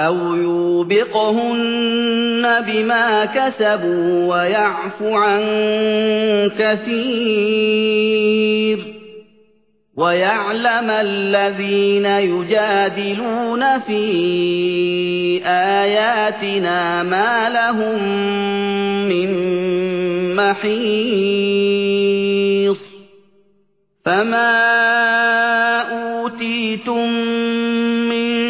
أَوْ يُوبِقْهُنَّ بِمَا كَسَبُوا وَيَعْفُ عَن كَثِيرٍ وَيَعْلَمَ الَّذِينَ يُجَادِلُونَ فِي آيَاتِنَا مَا لَهُم مِّن مَّحِيصٍ فَمَا أُوتِيتُم مِّن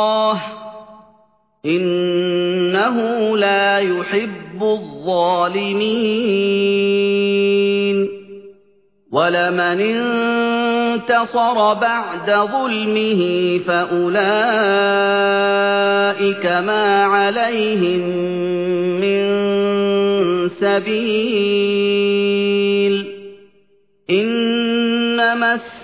إِنَّهُ لَا يُحِبُّ الظَّالِمِينَ وَلَمَنِ انتَصَرَ بَعْدَ ظُلْمِهِ فَأُولَٰئِكَ مَا عَلَيْهِم مِّن سَبِيلٍ ۖ إِنَّمَا